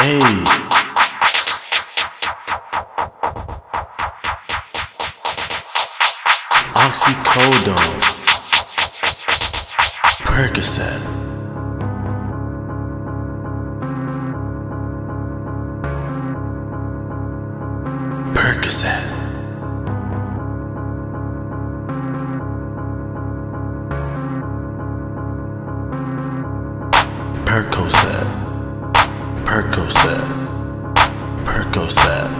Hey. Oxycodone. Percocet. Percocet. Percocet. Percocet. Percocet.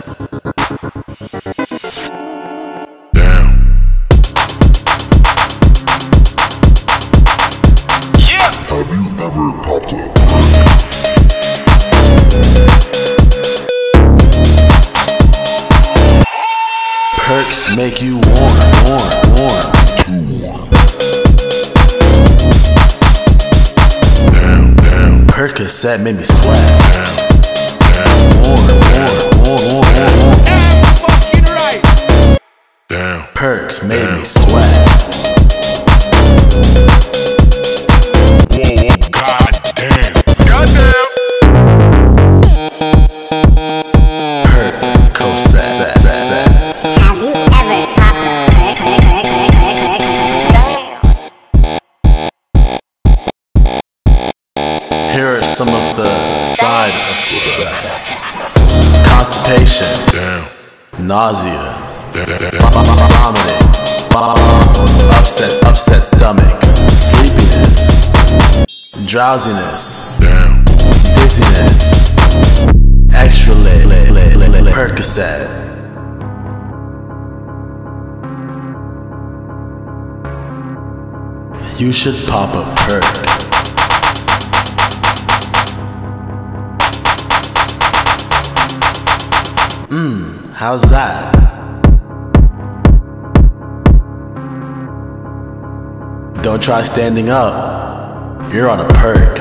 Damn. Yeah. Have you ever popped up? Perks make you warm, warm, warm. Warm. Percocet made me sweat. Perks made me sweat. Some of the side effects. Constipation, Damn, nausea, vomiting, upset, upset stomach, sleepiness, drowsiness, damn. dizziness, extra lit. Percocet. You should pop a perk. Mmm, how's that? Don't try standing up. You're on a perk.